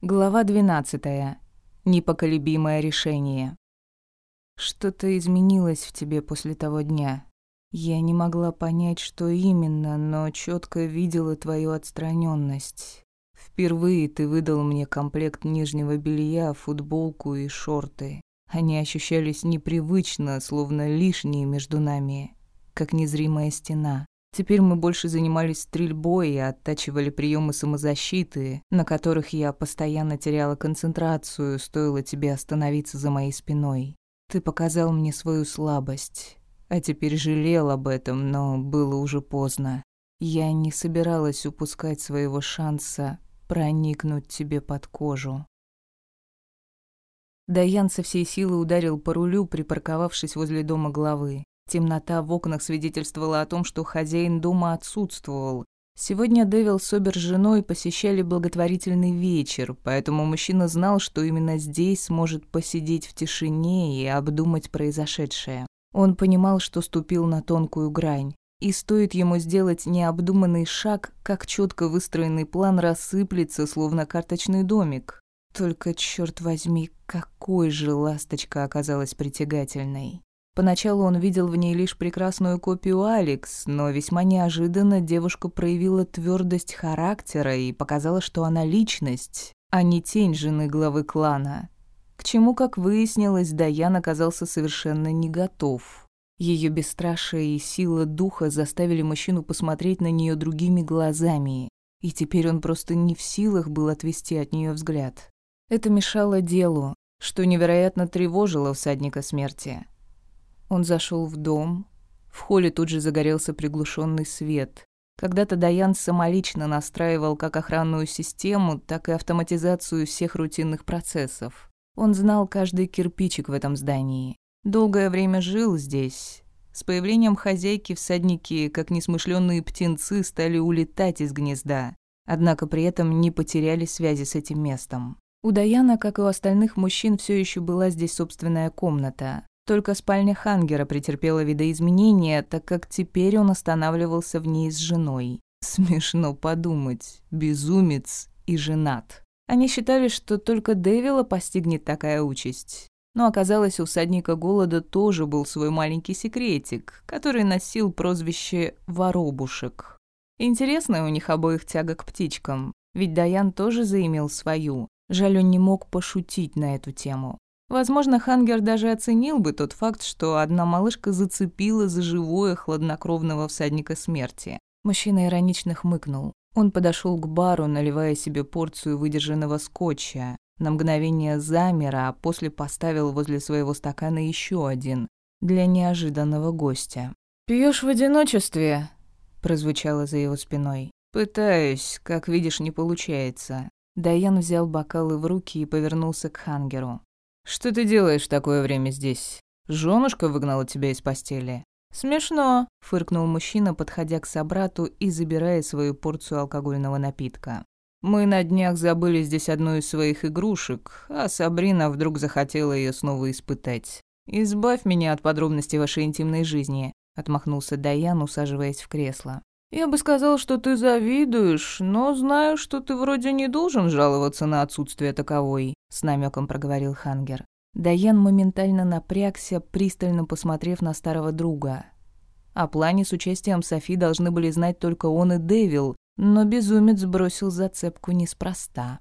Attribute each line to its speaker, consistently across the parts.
Speaker 1: Глава 12. Непоколебимое решение. Что-то изменилось в тебе после того дня. Я не могла понять, что именно, но четко видела твою отстраненность. Впервые ты выдал мне комплект нижнего белья, футболку и шорты. Они ощущались непривычно, словно лишние между нами, как незримая стена. Теперь мы больше занимались стрельбой и оттачивали приемы самозащиты, на которых я постоянно теряла концентрацию, стоило тебе остановиться за моей спиной. Ты показал мне свою слабость, а теперь жалел об этом, но было уже поздно. Я не собиралась упускать своего шанса проникнуть тебе под кожу. Даян со всей силы ударил по рулю, припарковавшись возле дома главы. Темнота в окнах свидетельствовала о том, что хозяин дома отсутствовал. Сегодня Дэвил с Обер с женой посещали благотворительный вечер, поэтому мужчина знал, что именно здесь сможет посидеть в тишине и обдумать произошедшее. Он понимал, что ступил на тонкую грань. И стоит ему сделать необдуманный шаг, как четко выстроенный план рассыплется, словно карточный домик. Только, черт возьми, какой же ласточка оказалась притягательной. Поначалу он видел в ней лишь прекрасную копию Алекс, но весьма неожиданно девушка проявила твердость характера и показала, что она личность, а не тень жены главы клана. К чему, как выяснилось, Даян оказался совершенно не готов. Ее бесстрашие и сила духа заставили мужчину посмотреть на нее другими глазами, и теперь он просто не в силах был отвести от нее взгляд. Это мешало делу, что невероятно тревожило всадника смерти. Он зашел в дом. В холле тут же загорелся приглушенный свет. Когда-то Даян самолично настраивал как охранную систему, так и автоматизацию всех рутинных процессов. Он знал каждый кирпичик в этом здании. Долгое время жил здесь. С появлением хозяйки всадники, как несмышленные птенцы, стали улетать из гнезда. Однако при этом не потеряли связи с этим местом. У Даяна, как и у остальных мужчин, все еще была здесь собственная комната. Только спальня Хангера претерпела видоизменения, так как теперь он останавливался в ней с женой. Смешно подумать, безумец и женат. Они считали, что только Дэвила постигнет такая участь. Но оказалось, у всадника голода тоже был свой маленький секретик, который носил прозвище «воробушек». Интересная у них обоих тяга к птичкам, ведь Даян тоже заимел свою. Жаль, он не мог пошутить на эту тему. Возможно, Хангер даже оценил бы тот факт, что одна малышка зацепила за живое хладнокровного всадника смерти. Мужчина иронично хмыкнул. Он подошел к бару, наливая себе порцию выдержанного скотча. На мгновение замер, а после поставил возле своего стакана еще один для неожиданного гостя. Пьешь в одиночестве?» – прозвучало за его спиной. «Пытаюсь, как видишь, не получается». Даян взял бокалы в руки и повернулся к Хангеру. «Что ты делаешь в такое время здесь? Жёнушка выгнала тебя из постели?» «Смешно», — фыркнул мужчина, подходя к собрату и забирая свою порцию алкогольного напитка. «Мы на днях забыли здесь одну из своих игрушек, а Сабрина вдруг захотела ее снова испытать. Избавь меня от подробностей вашей интимной жизни», — отмахнулся Даян, усаживаясь в кресло. «Я бы сказал, что ты завидуешь, но знаю, что ты вроде не должен жаловаться на отсутствие таковой», с намеком проговорил Хангер. Даян моментально напрягся, пристально посмотрев на старого друга. О плане с участием Софи должны были знать только он и Дэвил, но безумец бросил зацепку неспроста.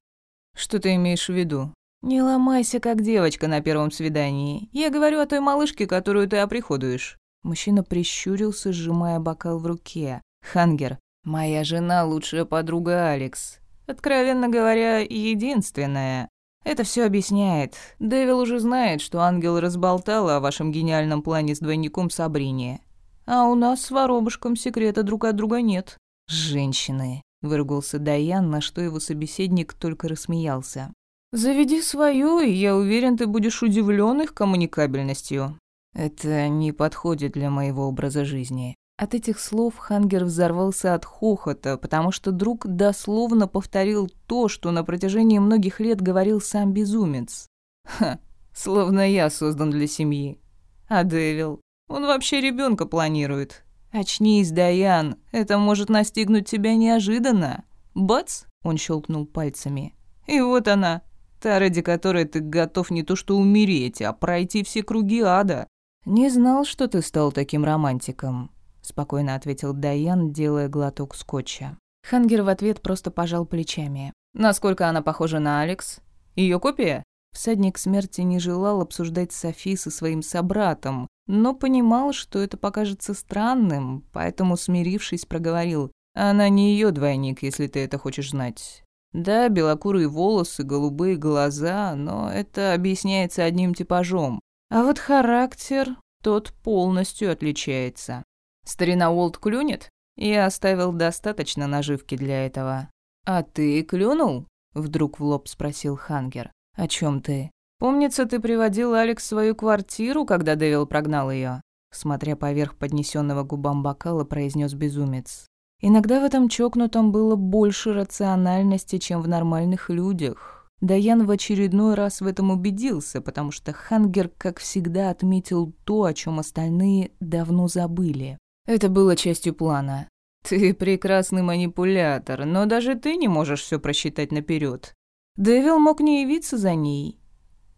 Speaker 1: «Что ты имеешь в виду?» «Не ломайся, как девочка на первом свидании. Я говорю о той малышке, которую ты оприходуешь». Мужчина прищурился, сжимая бокал в руке. «Хангер, моя жена лучшая подруга Алекс. Откровенно говоря, единственная. Это все объясняет. Дэвил уже знает, что ангел разболтал о вашем гениальном плане с двойником Сабрине. А у нас с воробушком секрета друг от друга нет. Женщины, выругался Даян, на что его собеседник только рассмеялся. Заведи свою, и я уверен, ты будешь удивлен их коммуникабельностью. Это не подходит для моего образа жизни. От этих слов Хангер взорвался от хохота, потому что друг дословно повторил то, что на протяжении многих лет говорил сам безумец. Ха, словно я создан для семьи. А Дэвил? Он вообще ребенка планирует. Очнись, Даян, это может настигнуть тебя неожиданно. Бац! Он щелкнул пальцами. И вот она, та, ради которой ты готов не то что умереть, а пройти все круги ада. Не знал, что ты стал таким романтиком, спокойно ответил Даян, делая глоток скотча. Хангер в ответ просто пожал плечами. Насколько она похожа на Алекс? Ее копия? Всадник смерти не желал обсуждать Софи со своим собратом, но понимал, что это покажется странным, поэтому, смирившись, проговорил. «Она не ее двойник, если ты это хочешь знать. Да, белокурые волосы, голубые глаза, но это объясняется одним типажом. А вот характер, тот полностью отличается. Старина Уолт клюнет? Я оставил достаточно наживки для этого. А ты клюнул? Вдруг в лоб спросил Хангер. «О чем ты?» «Помнится, ты приводил Алекс в свою квартиру, когда Дэвил прогнал ее. Смотря поверх поднесенного губам бокала, произнес безумец. Иногда в этом чокнутом было больше рациональности, чем в нормальных людях. Даян в очередной раз в этом убедился, потому что Хангер, как всегда, отметил то, о чем остальные давно забыли. Это было частью плана. «Ты прекрасный манипулятор, но даже ты не можешь все просчитать наперед. Дэвил мог не явиться за ней.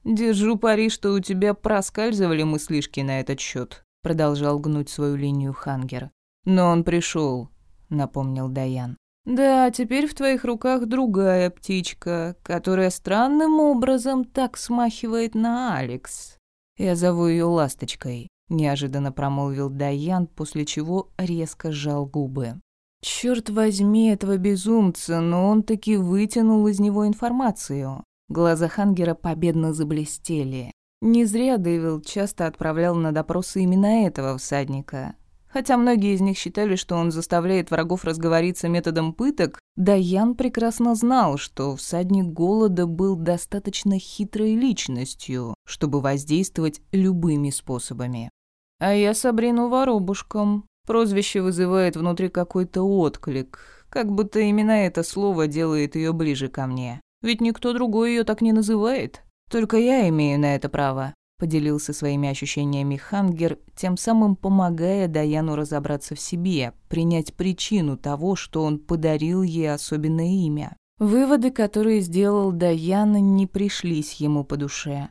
Speaker 1: Держу пари, что у тебя проскальзывали мыслишки на этот счет, продолжал гнуть свою линию Хангер. Но он пришел, напомнил Даян. Да, теперь в твоих руках другая птичка, которая странным образом так смахивает на Алекс. Я зову ее ласточкой, неожиданно промолвил Даян, после чего резко сжал губы. Черт возьми этого безумца, но он таки вытянул из него информацию. Глаза Хангера победно заблестели. Не зря Дэвил часто отправлял на допросы именно этого всадника. Хотя многие из них считали, что он заставляет врагов разговориться методом пыток, Даян прекрасно знал, что всадник голода был достаточно хитрой личностью, чтобы воздействовать любыми способами. «А я Сабрину воробушком», Прозвище вызывает внутри какой-то отклик, как будто именно это слово делает ее ближе ко мне. Ведь никто другой ее так не называет. Только я имею на это право», — поделился своими ощущениями Хангер, тем самым помогая Даяну разобраться в себе, принять причину того, что он подарил ей особенное имя. Выводы, которые сделал Даян, не пришлись ему по душе.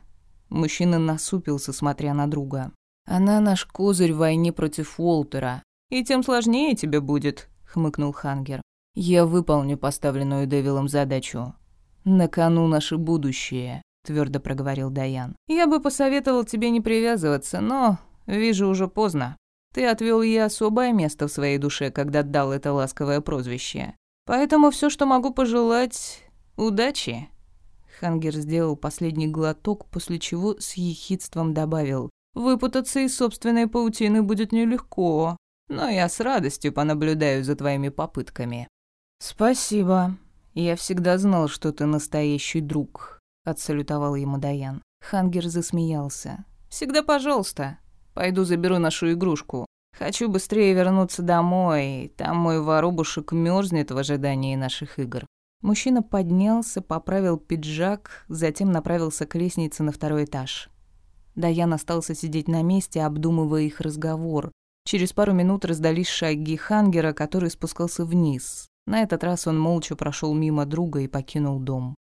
Speaker 1: Мужчина насупился, смотря на друга. «Она наш козырь в войне против Уолтера и тем сложнее тебе будет», — хмыкнул Хангер. «Я выполню поставленную Дэвилом задачу. На кону наше будущее», — твердо проговорил Даян. «Я бы посоветовал тебе не привязываться, но, вижу, уже поздно. Ты отвел ей особое место в своей душе, когда дал это ласковое прозвище. Поэтому все, что могу пожелать, удачи». Хангер сделал последний глоток, после чего с ехидством добавил. «Выпутаться из собственной паутины будет нелегко но я с радостью понаблюдаю за твоими попытками». «Спасибо. Я всегда знал, что ты настоящий друг», — отсалютовал ему Даян. Хангер засмеялся. «Всегда пожалуйста. Пойду заберу нашу игрушку. Хочу быстрее вернуться домой, там мой воробушек мерзнет в ожидании наших игр». Мужчина поднялся, поправил пиджак, затем направился к лестнице на второй этаж. Даян остался сидеть на месте, обдумывая их разговор, Через пару минут раздались шаги Хангера, который спускался вниз. На этот раз он молча прошел мимо друга и покинул дом.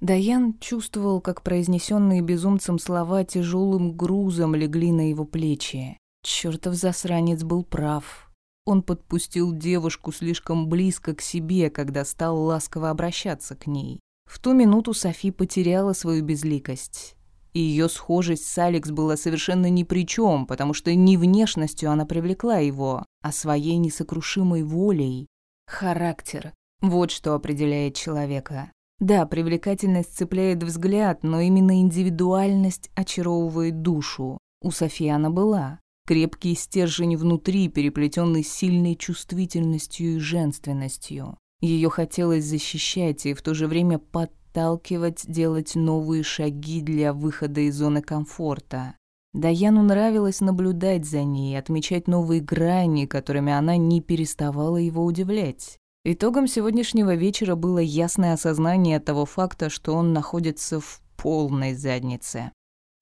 Speaker 1: Даян чувствовал, как произнесенные безумцем слова тяжелым грузом легли на его плечи. Чертов засранец был прав. Он подпустил девушку слишком близко к себе, когда стал ласково обращаться к ней. В ту минуту Софи потеряла свою безликость. И ее схожесть с Алекс была совершенно ни при чем, потому что не внешностью она привлекла его, а своей несокрушимой волей. Характер. Вот что определяет человека. Да, привлекательность цепляет взгляд, но именно индивидуальность очаровывает душу. У Софии она была. Крепкий стержень внутри, переплетенный сильной чувствительностью и женственностью. Ее хотелось защищать и в то же время подталкивать подталкивать, делать новые шаги для выхода из зоны комфорта. Даяну нравилось наблюдать за ней, отмечать новые грани, которыми она не переставала его удивлять. Итогом сегодняшнего вечера было ясное осознание того факта, что он находится в полной заднице.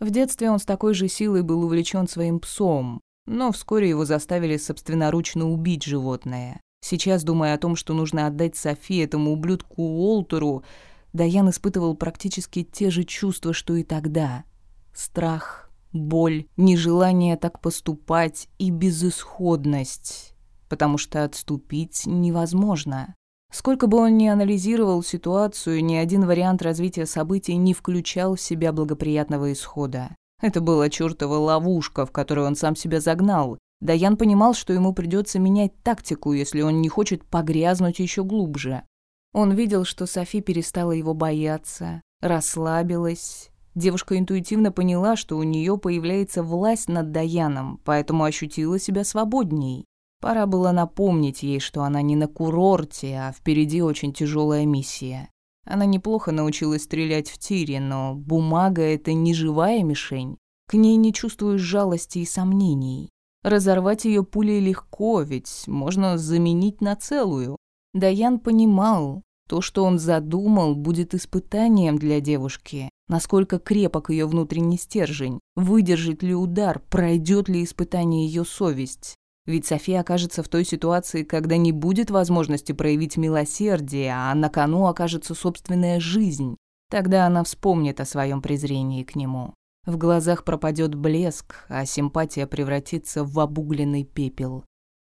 Speaker 1: В детстве он с такой же силой был увлечен своим псом, но вскоре его заставили собственноручно убить животное. Сейчас, думая о том, что нужно отдать Софи этому ублюдку Уолтеру, Даян испытывал практически те же чувства, что и тогда. Страх, боль, нежелание так поступать и безысходность, потому что отступить невозможно. Сколько бы он ни анализировал ситуацию, ни один вариант развития событий не включал в себя благоприятного исхода. Это была чертова ловушка, в которую он сам себя загнал. Даян понимал, что ему придется менять тактику, если он не хочет погрязнуть еще глубже. Он видел, что Софи перестала его бояться, расслабилась. Девушка интуитивно поняла, что у нее появляется власть над Даяном, поэтому ощутила себя свободней. Пора было напомнить ей, что она не на курорте, а впереди очень тяжелая миссия. Она неплохо научилась стрелять в тире, но бумага — это не живая мишень. К ней не чувствуешь жалости и сомнений. Разорвать ее пулей легко, ведь можно заменить на целую. Даян понимал, то, что он задумал, будет испытанием для девушки. Насколько крепок ее внутренний стержень, выдержит ли удар, пройдет ли испытание ее совесть. Ведь София окажется в той ситуации, когда не будет возможности проявить милосердие, а на кону окажется собственная жизнь. Тогда она вспомнит о своем презрении к нему. В глазах пропадет блеск, а симпатия превратится в обугленный пепел.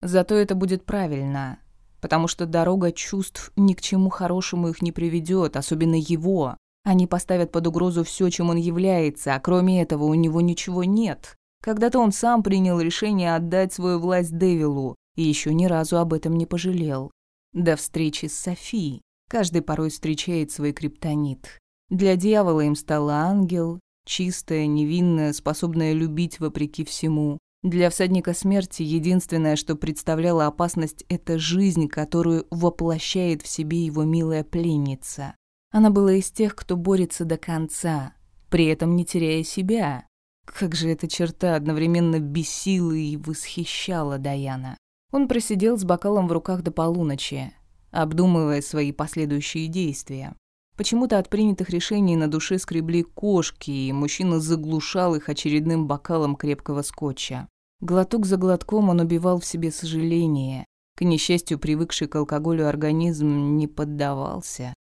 Speaker 1: Зато это будет правильно, потому что дорога чувств ни к чему хорошему их не приведет, особенно его. Они поставят под угрозу все, чем он является, а кроме этого у него ничего нет. Когда-то он сам принял решение отдать свою власть Девилу и еще ни разу об этом не пожалел. До встречи с Софией. Каждый порой встречает свой криптонит. Для дьявола им стал ангел, чистая, невинная, способная любить вопреки всему. Для всадника смерти единственное, что представляло опасность, это жизнь, которую воплощает в себе его милая пленница. Она была из тех, кто борется до конца, при этом не теряя себя. Как же эта черта одновременно бесила и восхищала Даяна. Он просидел с бокалом в руках до полуночи, обдумывая свои последующие действия. Почему-то от принятых решений на душе скребли кошки, и мужчина заглушал их очередным бокалом крепкого скотча. Глоток за глотком он убивал в себе сожаление. К несчастью, привыкший к алкоголю организм не поддавался.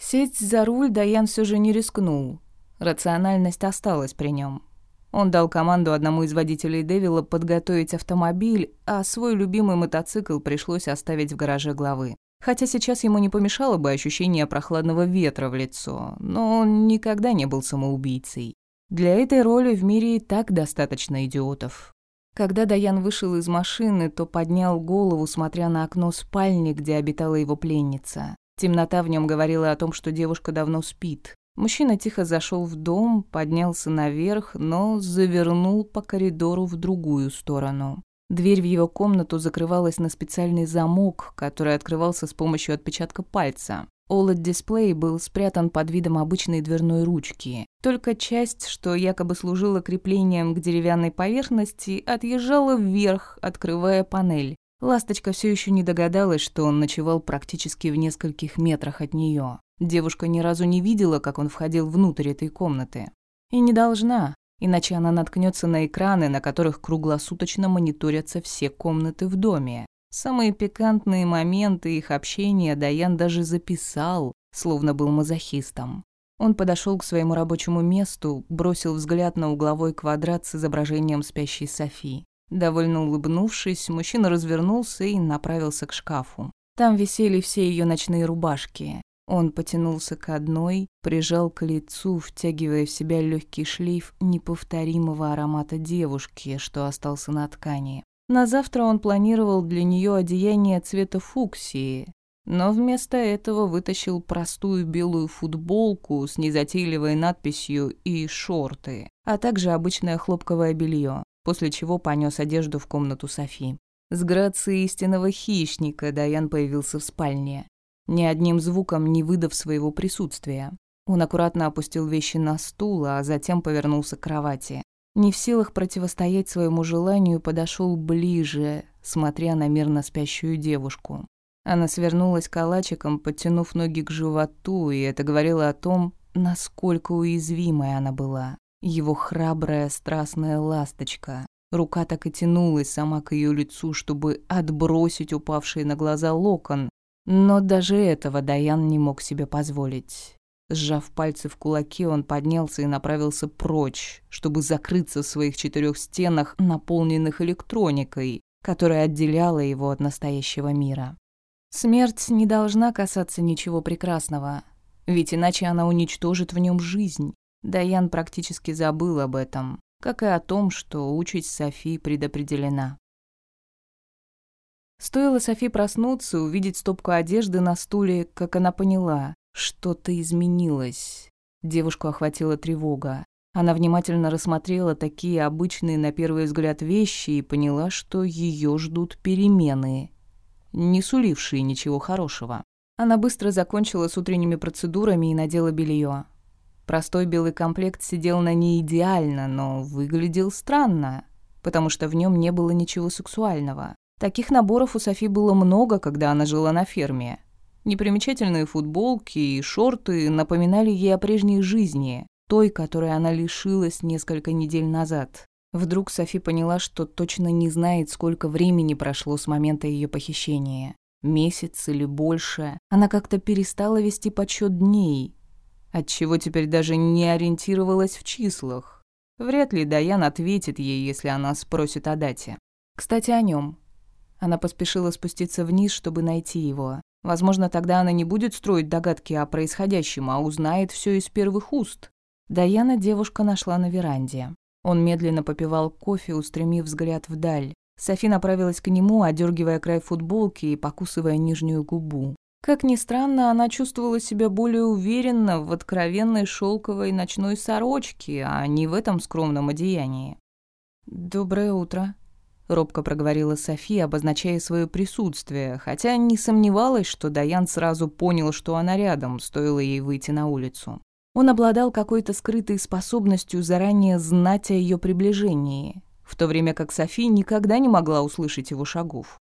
Speaker 1: Сесть за руль Даян все же не рискнул. Рациональность осталась при нем. Он дал команду одному из водителей Дэвила подготовить автомобиль, а свой любимый мотоцикл пришлось оставить в гараже главы. Хотя сейчас ему не помешало бы ощущение прохладного ветра в лицо, но он никогда не был самоубийцей. Для этой роли в мире и так достаточно идиотов. Когда Даян вышел из машины, то поднял голову, смотря на окно спальни, где обитала его пленница. Темнота в нем говорила о том, что девушка давно спит. Мужчина тихо зашел в дом, поднялся наверх, но завернул по коридору в другую сторону. Дверь в его комнату закрывалась на специальный замок, который открывался с помощью отпечатка пальца. OLED-дисплей был спрятан под видом обычной дверной ручки. Только часть, что якобы служила креплением к деревянной поверхности, отъезжала вверх, открывая панель. Ласточка все еще не догадалась, что он ночевал практически в нескольких метрах от нее. Девушка ни разу не видела, как он входил внутрь этой комнаты. И не должна, иначе она наткнется на экраны, на которых круглосуточно мониторятся все комнаты в доме. Самые пикантные моменты их общения Даян даже записал, словно был мазохистом. Он подошел к своему рабочему месту, бросил взгляд на угловой квадрат с изображением спящей Софи. Довольно улыбнувшись, мужчина развернулся и направился к шкафу. Там висели все ее ночные рубашки. Он потянулся к одной, прижал к лицу, втягивая в себя легкий шлейф неповторимого аромата девушки, что остался на ткани. На завтра он планировал для нее одеяние цвета фуксии, но вместо этого вытащил простую белую футболку с незатейливой надписью и шорты, а также обычное хлопковое белье, после чего понес одежду в комнату Софи. С грацией истинного хищника Даян появился в спальне ни одним звуком не выдав своего присутствия. Он аккуратно опустил вещи на стул, а затем повернулся к кровати. Не в силах противостоять своему желанию, подошел ближе, смотря на мирно спящую девушку. Она свернулась калачиком, подтянув ноги к животу, и это говорило о том, насколько уязвимой она была. Его храбрая, страстная ласточка. Рука так и тянулась сама к ее лицу, чтобы отбросить упавший на глаза локон, Но даже этого Даян не мог себе позволить. Сжав пальцы в кулаки, он поднялся и направился прочь, чтобы закрыться в своих четырех стенах, наполненных электроникой, которая отделяла его от настоящего мира. Смерть не должна касаться ничего прекрасного, ведь иначе она уничтожит в нем жизнь. Даян практически забыл об этом, как и о том, что участь Софи предопределена. Стоило Софи проснуться, увидеть стопку одежды на стуле, как она поняла, что-то изменилось. Девушку охватила тревога. Она внимательно рассмотрела такие обычные на первый взгляд вещи и поняла, что ее ждут перемены, не сулившие ничего хорошего. Она быстро закончила с утренними процедурами и надела белье. Простой белый комплект сидел на ней идеально, но выглядел странно, потому что в нем не было ничего сексуального. Таких наборов у Софи было много, когда она жила на ферме. Непримечательные футболки и шорты напоминали ей о прежней жизни, той, которой она лишилась несколько недель назад. Вдруг Софи поняла, что точно не знает, сколько времени прошло с момента ее похищения. Месяц или больше. Она как-то перестала вести подсчет дней, отчего теперь даже не ориентировалась в числах. Вряд ли Даян ответит ей, если она спросит о дате. Кстати, о нем. Она поспешила спуститься вниз, чтобы найти его. Возможно, тогда она не будет строить догадки о происходящем, а узнает все из первых уст. Даяна девушка нашла на веранде. Он медленно попивал кофе, устремив взгляд вдаль. Софи направилась к нему, одергивая край футболки и покусывая нижнюю губу. Как ни странно, она чувствовала себя более уверенно в откровенной шелковой ночной сорочке, а не в этом скромном одеянии. «Доброе утро», робко проговорила София, обозначая свое присутствие, хотя не сомневалась, что Даян сразу понял, что она рядом, стоило ей выйти на улицу. Он обладал какой-то скрытой способностью заранее знать о ее приближении, в то время как София никогда не могла услышать его шагов.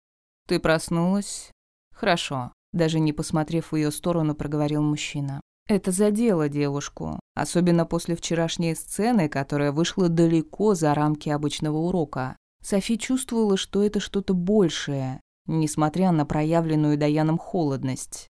Speaker 1: «Ты проснулась?» «Хорошо», даже не посмотрев в ее сторону, проговорил мужчина. Это задело девушку, особенно после вчерашней сцены, которая вышла далеко за рамки обычного урока. Софи чувствовала, что это что-то большее, несмотря на проявленную Даяном холодность.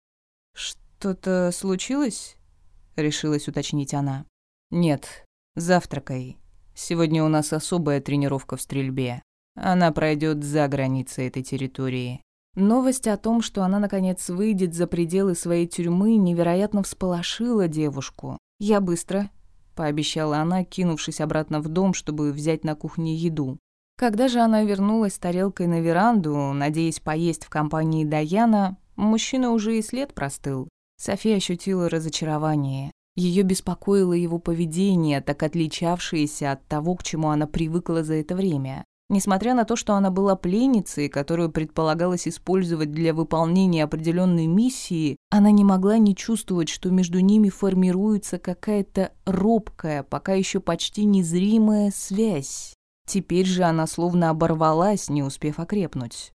Speaker 1: «Что-то случилось?» — решилась уточнить она. «Нет, завтракай. Сегодня у нас особая тренировка в стрельбе. Она пройдет за границы этой территории». Новость о том, что она наконец выйдет за пределы своей тюрьмы, невероятно всполошила девушку. «Я быстро», — пообещала она, кинувшись обратно в дом, чтобы взять на кухне еду. Когда же она вернулась с тарелкой на веранду, надеясь поесть в компании Даяна, мужчина уже и след простыл. София ощутила разочарование. Ее беспокоило его поведение, так отличавшееся от того, к чему она привыкла за это время. Несмотря на то, что она была пленницей, которую предполагалось использовать для выполнения определенной миссии, она не могла не чувствовать, что между ними формируется какая-то робкая, пока еще почти незримая связь. Теперь же она словно оборвалась, не успев окрепнуть.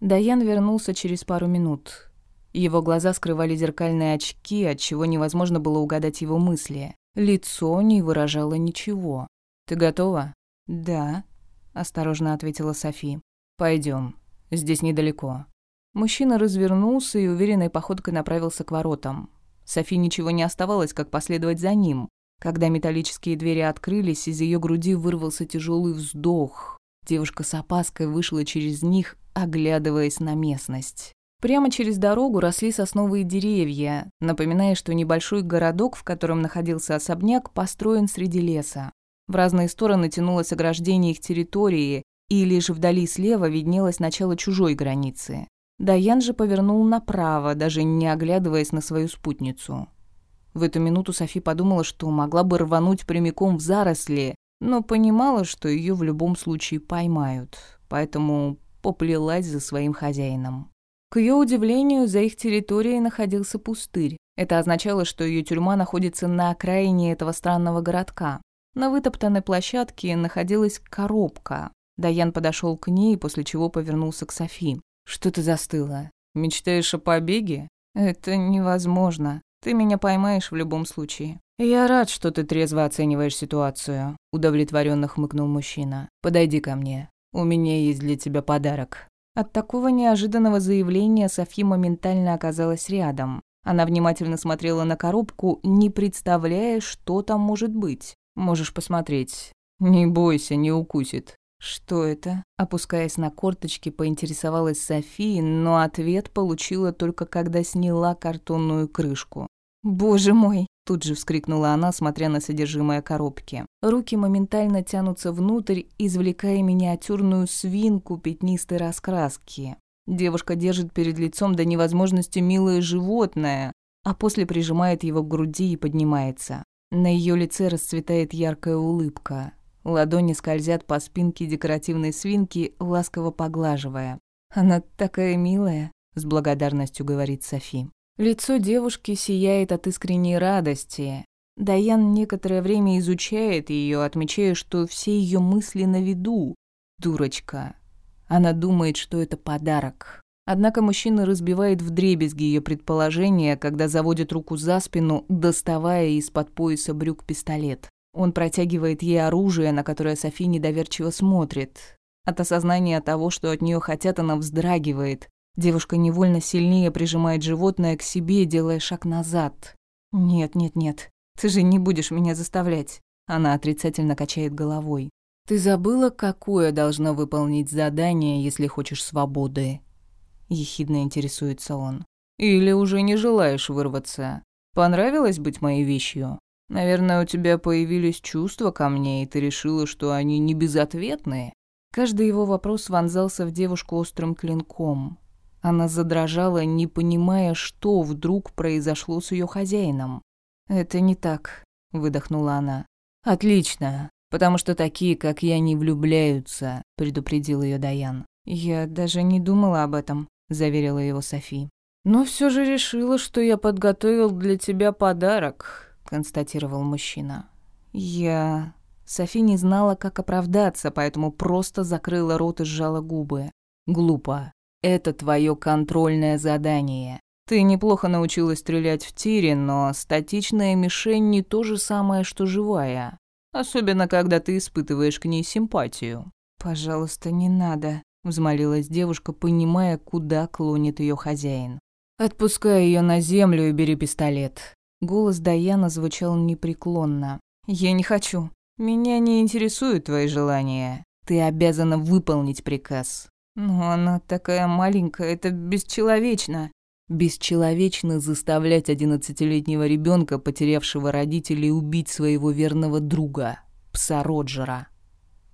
Speaker 1: Даян вернулся через пару минут. Его глаза скрывали зеркальные очки, отчего невозможно было угадать его мысли. Лицо не выражало ничего. «Ты готова?» «Да», — осторожно ответила Софи. Пойдем, здесь недалеко». Мужчина развернулся и уверенной походкой направился к воротам. Софи ничего не оставалось, как последовать за ним. Когда металлические двери открылись, из ее груди вырвался тяжелый вздох. Девушка с опаской вышла через них, оглядываясь на местность. Прямо через дорогу росли сосновые деревья, напоминая, что небольшой городок, в котором находился особняк, построен среди леса. В разные стороны тянулось ограждение их территории, и лишь вдали слева виднелось начало чужой границы. Даян же повернул направо, даже не оглядываясь на свою спутницу. В эту минуту Софи подумала, что могла бы рвануть прямиком в заросли, но понимала, что ее в любом случае поймают, поэтому поплелась за своим хозяином. К ее удивлению, за их территорией находился пустырь. Это означало, что ее тюрьма находится на окраине этого странного городка. На вытоптанной площадке находилась коробка. Даян подошел к ней, после чего повернулся к Софи. «Что ты застыла? Мечтаешь о побеге?» «Это невозможно. Ты меня поймаешь в любом случае. Я рад, что ты трезво оцениваешь ситуацию, удовлетворенно хмыкнул мужчина. Подойди ко мне. У меня есть для тебя подарок. От такого неожиданного заявления Софи моментально оказалась рядом. Она внимательно смотрела на коробку, не представляя, что там может быть. «Можешь посмотреть. Не бойся, не укусит». «Что это?» Опускаясь на корточки, поинтересовалась София, но ответ получила только когда сняла картонную крышку. «Боже мой!» – тут же вскрикнула она, смотря на содержимое коробки. Руки моментально тянутся внутрь, извлекая миниатюрную свинку пятнистой раскраски. Девушка держит перед лицом до невозможности милое животное, а после прижимает его к груди и поднимается. На ее лице расцветает яркая улыбка. Ладони скользят по спинке декоративной свинки, ласково поглаживая. «Она такая милая», — с благодарностью говорит Софи. Лицо девушки сияет от искренней радости. Даян некоторое время изучает ее, отмечая, что все ее мысли на виду. Дурочка. Она думает, что это подарок. Однако мужчина разбивает вдребезги ее предположения, когда заводит руку за спину, доставая из-под пояса брюк пистолет. Он протягивает ей оружие, на которое Софи недоверчиво смотрит. От осознания того, что от нее хотят, она вздрагивает. Девушка невольно сильнее прижимает животное к себе, делая шаг назад. «Нет, нет, нет, ты же не будешь меня заставлять». Она отрицательно качает головой. «Ты забыла, какое должно выполнить задание, если хочешь свободы?» — ехидно интересуется он. «Или уже не желаешь вырваться? Понравилось быть моей вещью? Наверное, у тебя появились чувства ко мне, и ты решила, что они не безответные?» Каждый его вопрос вонзался в девушку острым клинком. Она задрожала, не понимая, что вдруг произошло с ее хозяином. «Это не так», — выдохнула она. «Отлично, потому что такие, как я, не влюбляются», — предупредил ее Даян. «Я даже не думала об этом», — заверила его Софи. «Но все же решила, что я подготовил для тебя подарок», — констатировал мужчина. «Я...» Софи не знала, как оправдаться, поэтому просто закрыла рот и сжала губы. «Глупо. Это твое контрольное задание. Ты неплохо научилась стрелять в тире, но статичная мишень не то же самое, что живая. Особенно, когда ты испытываешь к ней симпатию». «Пожалуйста, не надо», взмолилась девушка, понимая, куда клонит ее хозяин. «Отпускай ее на землю и бери пистолет». Голос Даяна звучал непреклонно. «Я не хочу. Меня не интересуют твои желания. Ты обязана выполнить приказ». «Но она такая маленькая, это бесчеловечно». Бесчеловечно заставлять одиннадцатилетнего ребенка, потерявшего родителей, убить своего верного друга, пса Роджера.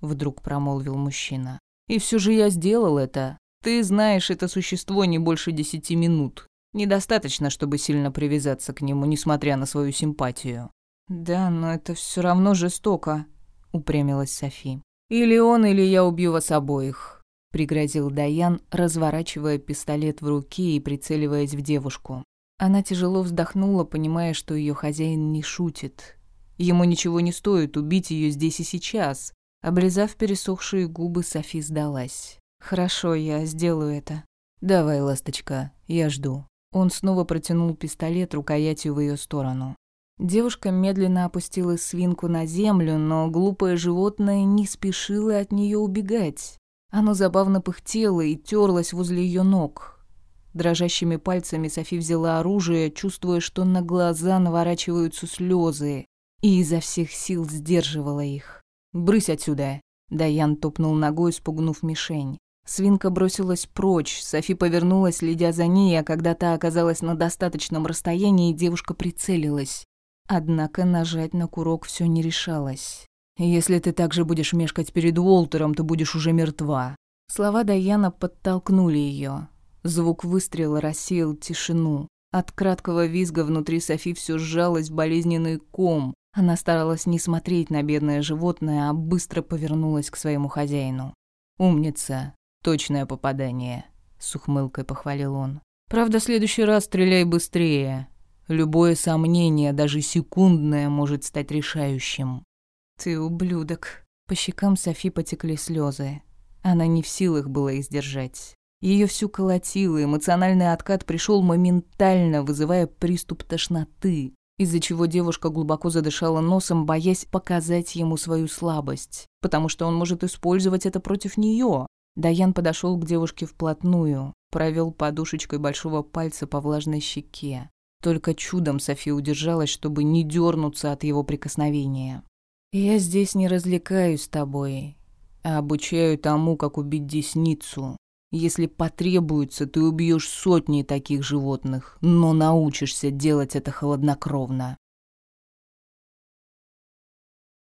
Speaker 1: Вдруг промолвил мужчина. И все же я сделал это. Ты знаешь, это существо не больше десяти минут. Недостаточно, чтобы сильно привязаться к нему, несмотря на свою симпатию. Да, но это все равно жестоко, упрямилась Софи. Или он, или я убью вас обоих, пригрозил Даян, разворачивая пистолет в руке и прицеливаясь в девушку. Она тяжело вздохнула, понимая, что ее хозяин не шутит. Ему ничего не стоит убить ее здесь и сейчас, Облизав пересохшие губы, Софи сдалась. «Хорошо, я сделаю это». «Давай, ласточка, я жду». Он снова протянул пистолет рукоятью в ее сторону. Девушка медленно опустила свинку на землю, но глупое животное не спешило от нее убегать. Оно забавно пыхтело и терлось возле ее ног. Дрожащими пальцами Софи взяла оружие, чувствуя, что на глаза наворачиваются слезы, и изо всех сил сдерживала их. «Брысь отсюда!» Даян топнул ногой, спугнув мишень. Свинка бросилась прочь, Софи повернулась, следя за ней, а когда та оказалась на достаточном расстоянии, девушка прицелилась. Однако нажать на курок все не решалось. «Если ты так же будешь мешкать перед Уолтером, то будешь уже мертва». Слова Даяна подтолкнули ее. Звук выстрела рассеял тишину. От краткого визга внутри Софи все сжалось в болезненный ком. Она старалась не смотреть на бедное животное, а быстро повернулась к своему хозяину. «Умница. Точное попадание», — с ухмылкой похвалил он. «Правда, в следующий раз стреляй быстрее. Любое сомнение, даже секундное, может стать решающим». «Ты ублюдок». По щекам Софи потекли слезы. Она не в силах была их сдержать. Ее всю колотило, эмоциональный откат пришел моментально, вызывая приступ тошноты из-за чего девушка глубоко задышала носом, боясь показать ему свою слабость, потому что он может использовать это против нее. Даян подошел к девушке вплотную, провел подушечкой большого пальца по влажной щеке. Только чудом София удержалась, чтобы не дернуться от его прикосновения. «Я здесь не развлекаюсь с тобой, а обучаю тому, как убить десницу. Если потребуется, ты убьешь сотни таких животных, но научишься делать это холоднокровно.